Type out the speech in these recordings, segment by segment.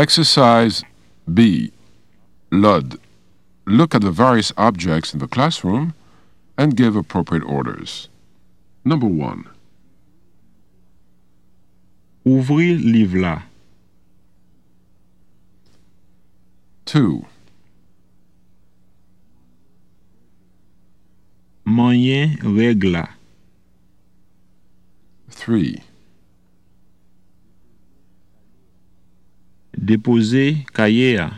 Exercise B. Lud. Look at the various objects in the classroom and give appropriate orders. Number 1. Ouvrir livre là. 2. Moyen règle là. 3. Là.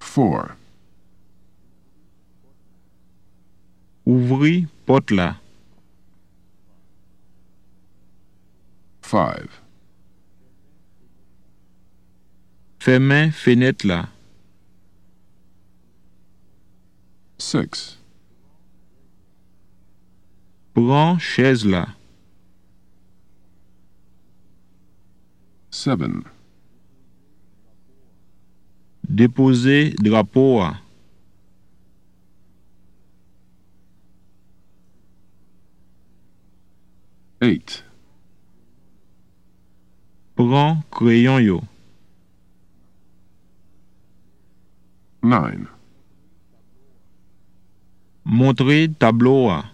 4. Ouvrir porte là. 5. Fermer fenêtre là. 6. Prends chaise là. 7. Déposer drapeau là. 8. Prends crayon yo. 9. Montrer tableau là.